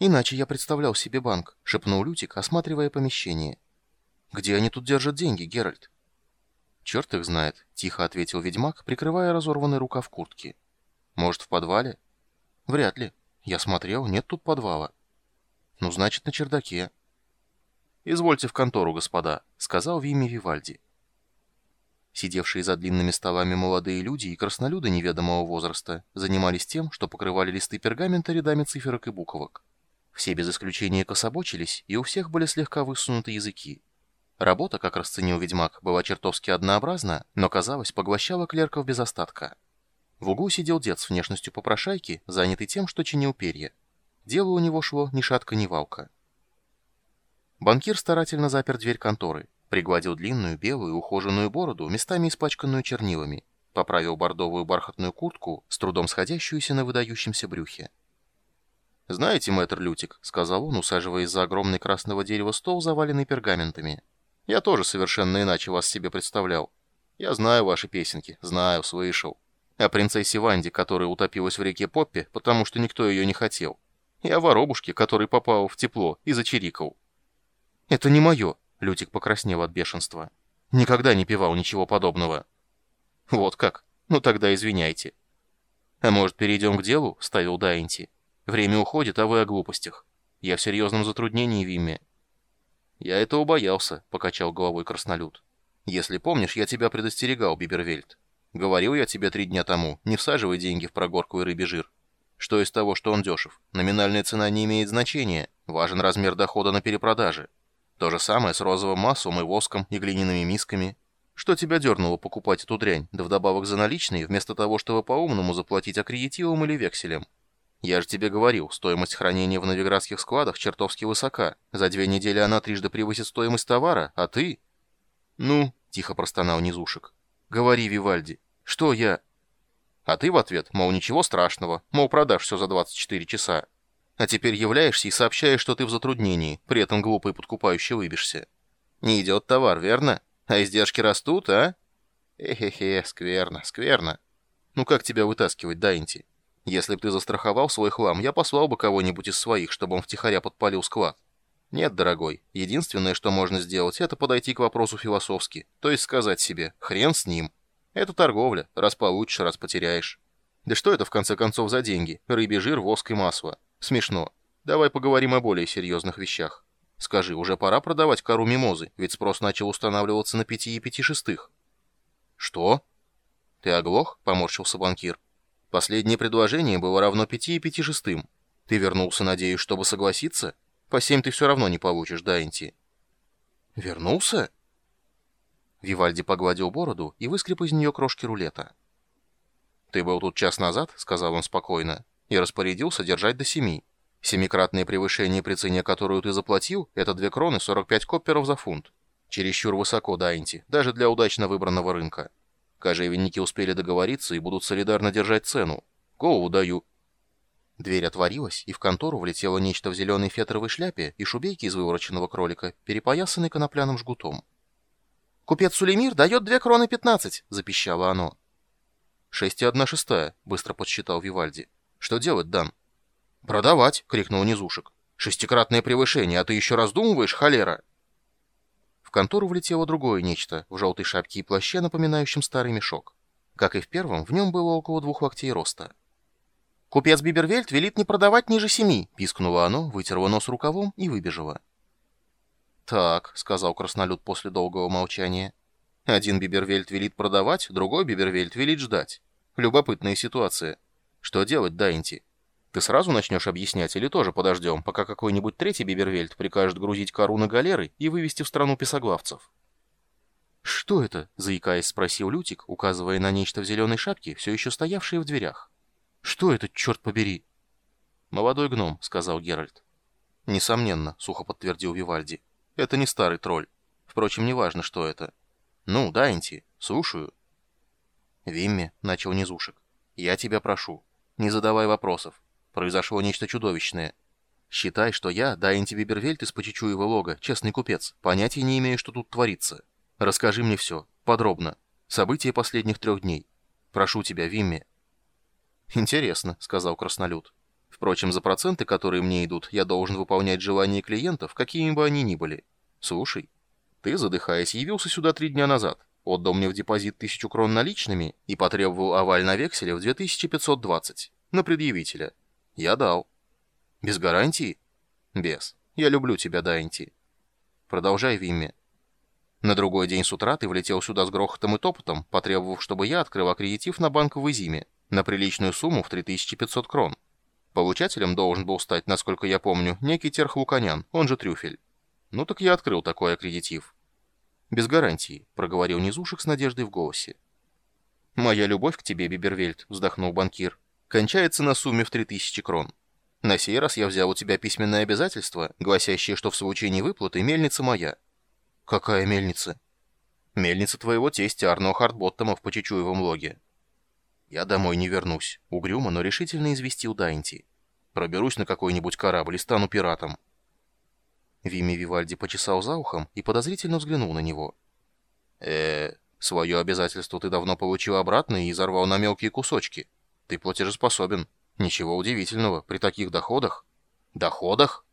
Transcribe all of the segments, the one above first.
«Иначе я представлял себе банк», — шепнул Лютик, осматривая помещение. «Где они тут держат деньги, Геральт?» «Черт их знает», — тихо ответил ведьмак, прикрывая разорванный рукав куртки. «Может, в подвале?» «Вряд ли. Я смотрел, нет тут подвала». «Ну, значит, на чердаке». «Извольте в контору, господа», — сказал Вимми Вивальди. Сидевшие за длинными столами молодые люди и краснолюды неведомого возраста занимались тем, что покрывали листы пергамента рядами циферок и буквок. Все без исключения кособочились, и у всех были слегка высунуты языки. Работа, как расценил ведьмак, была чертовски однообразна, но, казалось, поглощала клерков без остатка. В углу сидел дед с внешностью попрошайки, занятый тем, что чинил перья. Дело у него шло ни шатка, ни валка. Банкир старательно запер дверь конторы, пригладил длинную, белую, ухоженную бороду, местами испачканную чернилами, поправил бордовую бархатную куртку, с трудом сходящуюся на выдающемся брюхе. «Знаете, мэтр Лютик», — сказал он, усаживаясь за огромный красного дерева стол, заваленный пергаментами, — «я тоже совершенно иначе вас себе представлял. Я знаю ваши песенки, знаю, слышал. О принцессе Ванде, которая утопилась в реке Поппе, потому что никто ее не хотел. И о воробушке, который попал в тепло и зачирикал». «Это не мое», — Лютик покраснел от бешенства. «Никогда не певал ничего подобного». «Вот как? Ну тогда извиняйте». «А может, перейдем к делу?» — ставил Дайнти. Время уходит, а вы о глупостях. Я в серьезном затруднении, Вимме». «Я этого боялся», — покачал головой краснолюд. «Если помнишь, я тебя предостерегал, Бибервельд. Говорил я тебе три дня тому, не всаживай деньги в прогорку и рыбий жир. Что из того, что он дешев? Номинальная цена не имеет значения, важен размер дохода на перепродаже. То же самое с розовым маслом и воском, и глиняными мисками. Что тебя дернуло покупать эту дрянь, да вдобавок за наличные, вместо того, чтобы по-умному заплатить аккредитивом или векселем? Я же тебе говорил, стоимость хранения в новиградских складах чертовски высока. За две недели она трижды превысит стоимость товара, а ты... Ну, тихо простонал Низушек. Говори, Вивальди. Что я... А ты в ответ, мол, ничего страшного, мол, продашь все за 24 часа. А теперь являешься и сообщаешь, что ты в затруднении, при этом глупо и подкупающе выбишься. Не идет товар, верно? А издержки растут, а? Эхе-хе, скверно, скверно. Ну как тебя вытаскивать, Дайнти? Если бы ты застраховал свой хлам, я послал бы кого-нибудь из своих, чтобы он втихаря подпалил склад. Нет, дорогой, единственное, что можно сделать, это подойти к вопросу философски, то есть сказать себе «хрен с ним». Это торговля, раз получишь, раз потеряешь. Да что это в конце концов за деньги? Рыбий жир, воск и масло. Смешно. Давай поговорим о более серьезных вещах. Скажи, уже пора продавать кору мимозы, ведь спрос начал устанавливаться на пяти и пяти шестых. Что? Ты оглох? Поморщился банкир. Последнее предложение было равно пяти и пяти шестым. Ты вернулся, надеюсь, чтобы согласиться? По семь ты все равно не получишь, Дайнти. Вернулся? Вивальди погладил бороду и выскреб из нее крошки рулета. «Ты был тут час назад», — сказал он спокойно, — «и распорядился держать до семи. Семикратное превышение при цене, которую ты заплатил, это две кроны 45 копперов за фунт. Чересчур высоко, Дайнти, даже для удачно выбранного рынка. Кожевенники успели договориться и будут солидарно держать цену. Голову даю». Дверь отворилась, и в контору влетело нечто в зеленой фетровой шляпе и шубейке из вывороченного кролика, перепоясанной конопляным жгутом. «Купец Сулемир дает две кроны пятнадцать», — запищало оно. «Шесть и одна шестая», — быстро подсчитал Вивальди. «Что делать, Дан?» «Продавать!» — крикнул Низушек. «Шестикратное превышение, а ты еще раздумываешь, холера?» Контору влетело другое нечто, в желтой шапке и плаще, напоминающем старый мешок. Как и в первом, в нем было около двух локтей роста. «Купец Бибервельт велит не продавать ниже семи», — пискнуло оно, вытерла нос рукавом и выбежала. «Так», — сказал краснолюд после долгого молчания. «Один Бибервельт велит продавать, другой Бибервельт велит ждать. Любопытная ситуация. Что делать, Дайнти?» Ты сразу начнешь объяснять или тоже подождем, пока какой-нибудь третий Бибервельт прикажет грузить кору на галеры и вывести в страну песоглавцев?» «Что это?» — заикаясь, спросил Лютик, указывая на нечто в зеленой шапке, все еще стоявшее в дверях. «Что это, черт побери?» «Молодой гном», — сказал Геральт. «Несомненно», — сухо подтвердил Вивальди. «Это не старый тролль. Впрочем, неважно, что это. Ну, Дайнти, слушаю». «Вимми», — начал Низушек, — «я тебя прошу, не задавай вопросов. Произошло нечто чудовищное. Считай, что я, Дайнти Бибервельт из Почечуева лога, честный купец, понятия не имею, что тут творится. Расскажи мне все, подробно. События последних трех дней. Прошу тебя, Вимми. «Интересно», — сказал Краснолюд. Впрочем, за проценты, которые мне идут, я должен выполнять желания клиентов, какими бы они ни были. Слушай, ты, задыхаясь, явился сюда три дня назад, отдал мне в депозит тысячу крон наличными и потребовал аваль на векселе в 2520, на предъявителя. Я дал. Без гарантии? Без. Я люблю тебя, Дайнти. Продолжай, Вимми. На другой день с утра ты влетел сюда с грохотом и топотом, потребовав, чтобы я открыл аккредитив на банк в Изиме на приличную сумму в 3500 крон. Получателем должен был стать, насколько я помню, некий Терх Луканян, он же Трюфель. Ну так я открыл такой аккредитив. Без гарантии, проговорил Низушек с надеждой в голосе. «Моя любовь к тебе, Бибервельд», — вздохнул банкир, — «кончается на сумме в 3000 крон. На сей раз я взял у тебя письменное обязательство, гласящее, что в случае невыплаты мельница моя». «Какая мельница?» «Мельница твоего тестя Арно Хартботтома в Почечуевом логе». «Я домой не вернусь», — угрюмо, но решительно известил Дайнти. «Проберусь на какой-нибудь корабль и стану пиратом». Вими Вивальди почесал за ухом и подозрительно взглянул на него. э свое обязательство ты давно получил обратно и изорвал на мелкие кусочки. Ты платежеспособен. Ничего удивительного, при таких доходах». «Доходах?»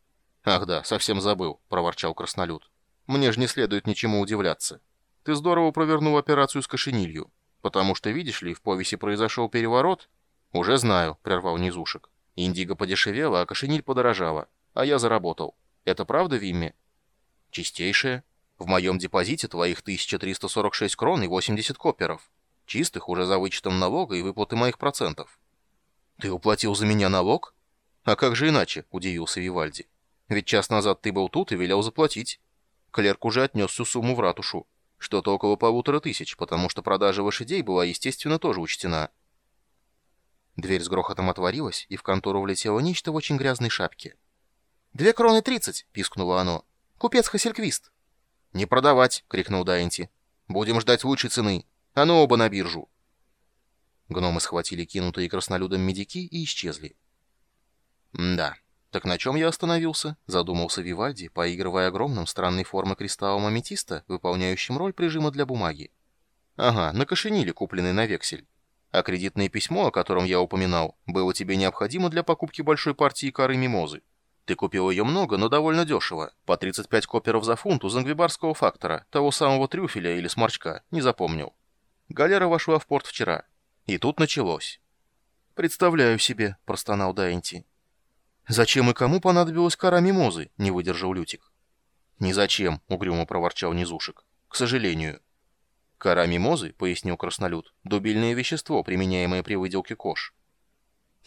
«Ах да, совсем забыл», — проворчал краснолюд. «Мне же не следует ничему удивляться. Ты здорово провернул операцию с кошенилью. Потому что, видишь ли, в повесе произошел переворот? Уже знаю, прервал Низушек. Индиго подешевела, а кошениль подорожала. А я заработал. Это правда, Вимми? Чистейшее. В моем депозите твоих 1346 крон и 80 коперов. Чистых уже за вычетом налога и выплаты моих процентов. Ты уплатил за меня налог? А как же иначе, удивился Вивальди. Ведь час назад ты был тут и велел заплатить. Клерк уже отнес всю сумму в ратушу. Что-то около полутора тысяч, потому что продажа лошадей была, естественно, тоже учтена. Дверь с грохотом отворилась, и в контору влетело нечто в очень грязной шапке. «Две кроны тридцать!» — пискнуло оно. «Купец Хасельквист!» «Не продавать!» — крикнул Дайнти. «Будем ждать лучшей цены. А ну оба на биржу!» Гномы схватили кинутые краснолюдом медики и исчезли. «Да, «Так на чем я остановился?» — задумался Вивальди, поигрывая огромным странной формы кристаллом аметиста, выполняющим роль прижима для бумаги. «Ага, на кошениле, купленный на вексель. А кредитное письмо, о котором я упоминал, было тебе необходимо для покупки большой партии коры мимозы. Ты купил ее много, но довольно дешево, по 35 коперов за фунт у зангвибарского фактора, того самого трюфеля или сморчка, не запомнил. Галера вошла в порт вчера. И тут началось». «Представляю себе», — простонал Дайнти. «Зачем и кому понадобилась кора мимозы?» — не выдержал Лютик. «Ни зачем», — угрюмо проворчал Низушек. «К сожалению». «Кора мимозы», — пояснил краснолюд, — «дубильное вещество, применяемое при выделке кож».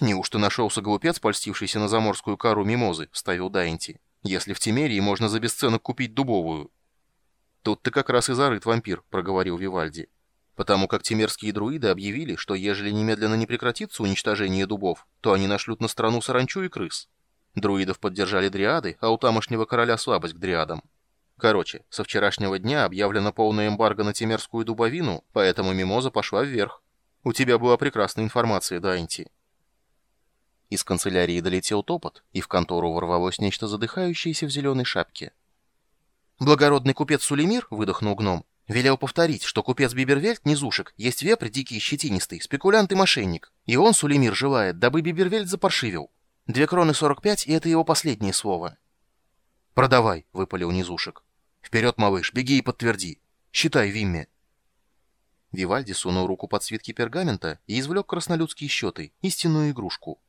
«Неужто нашелся глупец, польстившийся на заморскую кару мимозы?» — вставил Дайнти. «Если в Тимерии можно за бесценок купить дубовую». «Тут ты как раз и зарыт вампир», — проговорил Вивальди. «Потому как тимерские друиды объявили, что ежели немедленно не прекратится уничтожение дубов, то они нашлют на страну саранчу и крыс. Друидов поддержали дриады, а у тамошнего короля слабость к дриадам. Короче, со вчерашнего дня объявлено полное эмбарго на темерскую дубовину, поэтому мимоза пошла вверх. У тебя была прекрасная информация, Дайнти. Из канцелярии долетел топот, и в контору ворвалось нечто задыхающееся в зеленой шапке. «Благородный купец Сулемир», — выдохнул гном, — велел повторить, что купец Бибервельт, низушек, есть вепрь дикий щетинистый, спекулянт и мошенник, и он, Сулемир, желает, дабы Бибервельт запаршивил. Две кроны сорок пять, и это его последнее слово. «Продавай», — выпалил низушек. «Вперед, малыш, беги и подтверди. Считай, Вимме». Вивальди сунул руку под свитки пергамента и извлек краснолюдские счеты, истинную игрушку.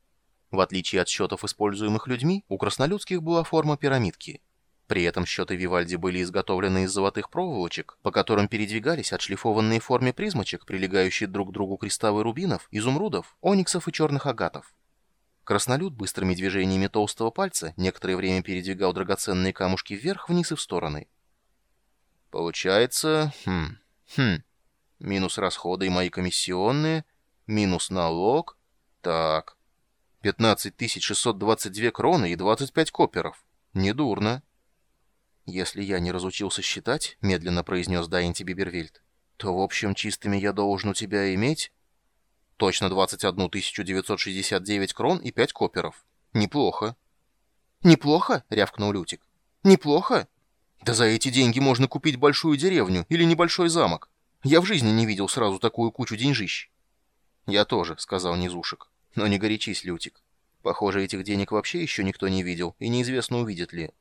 В отличие от счетов, используемых людьми, у краснолюдских была форма пирамидки. При этом счеты Вивальди были изготовлены из золотых проволочек, по которым передвигались отшлифованные в форме призмочек, прилегающие друг к другу кристаллы рубинов, изумрудов, ониксов и черных агатов. Краснолюд быстрыми движениями толстого пальца некоторое время передвигал драгоценные камушки вверх, вниз и в стороны. Получается... Хм... Хм... Минус расходы и мои комиссионные, минус налог... Так... 15622 кроны и 25 коперов. Недурно. Если я не разучился считать, медленно произнес Дайнти Бибервильд, то, в общем, чистыми я должен у тебя иметь... Точно 21 969 крон и 5 коперов. Неплохо. Неплохо? рявкнул Лютик. Неплохо? Да за эти деньги можно купить большую деревню или небольшой замок. Я в жизни не видел сразу такую кучу деньжищ. Я тоже, сказал Низушек. Но не горячись, Лютик. Похоже, этих денег вообще еще никто не видел, и неизвестно, увидит ли.